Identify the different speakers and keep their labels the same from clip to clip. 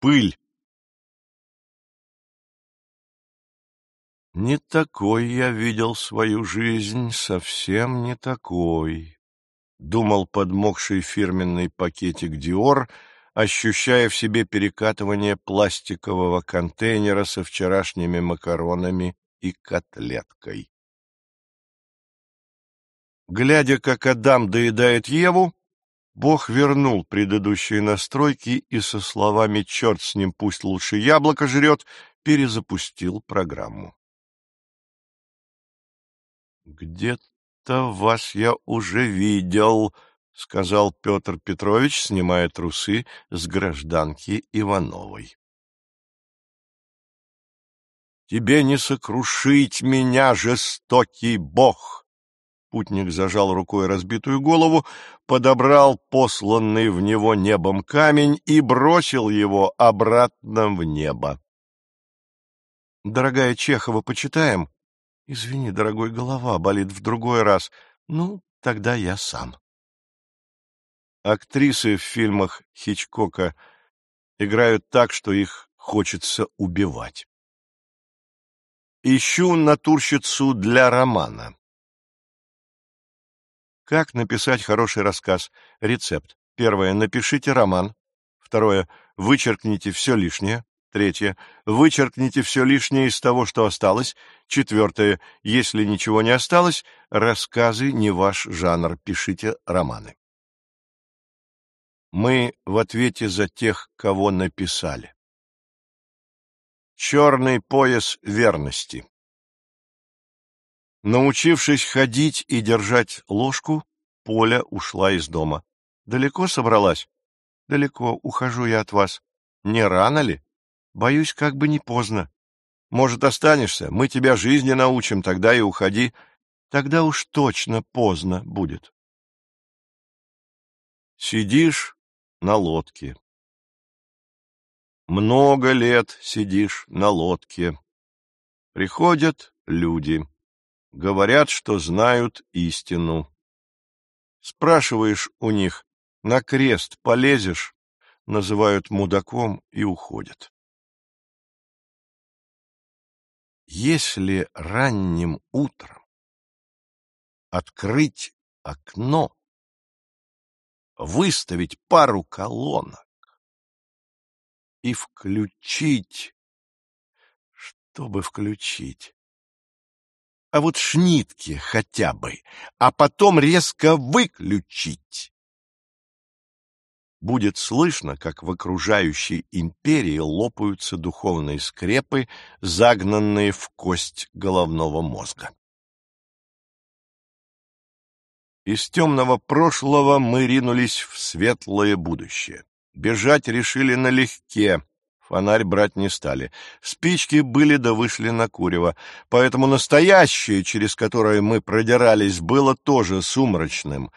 Speaker 1: Пыль. Не такой я видел свою жизнь, совсем не такой, — думал подмокший фирменный пакетик Диор, ощущая в себе перекатывание пластикового контейнера со вчерашними макаронами и котлеткой. Глядя, как Адам доедает Еву, Бог вернул предыдущие настройки и со словами «черт с ним, пусть лучше яблоко жрет» перезапустил программу. «Где-то вас я уже видел», — сказал Петр Петрович, снимая трусы с гражданки Ивановой. «Тебе не сокрушить меня, жестокий бог!» Путник зажал рукой разбитую голову, подобрал посланный в него небом камень и бросил его обратно в небо. «Дорогая Чехова, почитаем?» «Извини, дорогой, голова болит в другой раз. Ну, тогда я сам». Актрисы в фильмах Хичкока играют так, что их хочется убивать. Ищу натурщицу для романа. Как написать хороший рассказ? Рецепт. Первое. Напишите роман. Второе. Вычеркните все лишнее. Третье. Вычеркните все лишнее из того, что осталось. Четвертое. Если ничего не осталось, рассказы не ваш жанр. Пишите романы. Мы в ответе за тех, кого написали. Черный пояс верности. Научившись ходить и держать ложку, Поля ушла из дома. Далеко собралась? Далеко, ухожу я от вас. Не рано ли? Боюсь, как бы не поздно. Может, останешься? Мы тебя жизни научим, тогда и уходи. Тогда уж точно поздно будет. Сидишь на лодке. Много лет сидишь на лодке. Приходят люди. Говорят, что знают истину. Спрашиваешь у них, на крест полезешь, называют мудаком и уходят. Если ранним утром открыть окно, выставить пару колонок и включить, чтобы включить, а вот шнитки хотя бы, а потом резко выключить. Будет слышно, как в окружающей империи лопаются духовные скрепы, загнанные в кость головного мозга. Из темного прошлого мы ринулись в светлое будущее. Бежать решили налегке, Фонарь брать не стали. Спички были да вышли на курево, поэтому настоящее, через которое мы продирались, было тоже сумрачным.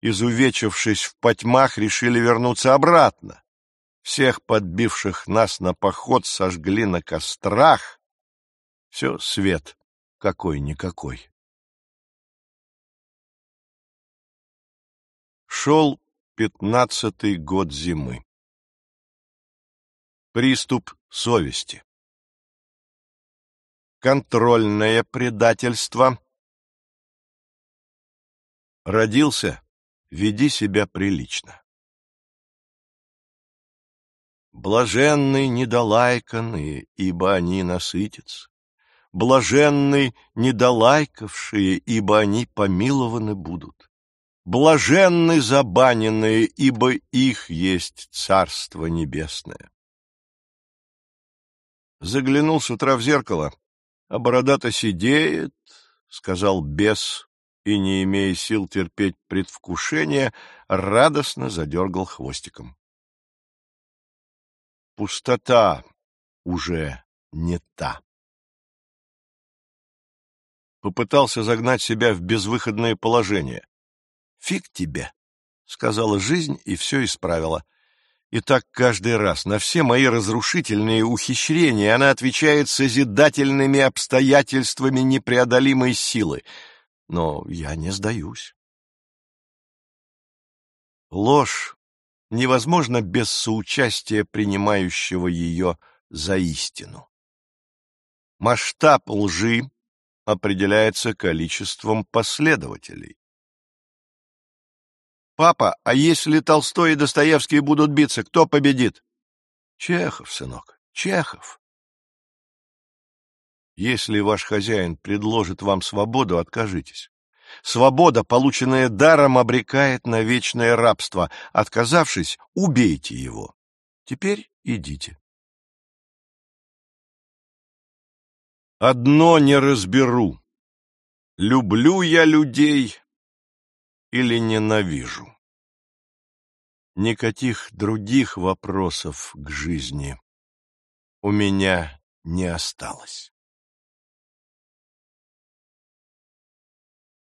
Speaker 1: Изувечившись в потьмах, решили вернуться обратно. Всех подбивших нас на поход сожгли на кострах. Все свет какой-никакой. Шел пятнадцатый год зимы. Приступ совести. Контрольное предательство. Родился, веди себя прилично. Блаженный недолайканные, ибо они насытятся. Блаженны недолайкавшие, ибо они помилованы будут. Блаженны забаненные, ибо их есть Царство Небесное. Заглянул с утра в зеркало, а борода-то сидеет, — сказал бес, и, не имея сил терпеть предвкушение, радостно задергал хвостиком. Пустота уже не та. Попытался загнать себя в безвыходное положение. «Фиг тебе!» — сказала жизнь и все исправила. И так каждый раз. На все мои разрушительные ухищрения она отвечает созидательными обстоятельствами непреодолимой силы. Но я не сдаюсь. Ложь невозможно без соучастия принимающего ее за истину. Масштаб лжи определяется количеством последователей. «Папа, а если Толстой и Достоевский будут биться, кто победит?» «Чехов, сынок, Чехов». Если ваш хозяин предложит вам свободу, откажитесь. Свобода, полученная даром, обрекает на вечное рабство. Отказавшись, убейте его. Теперь идите. Одно не разберу. Люблю я людей или ненавижу? Никаких других вопросов к жизни у меня не осталось.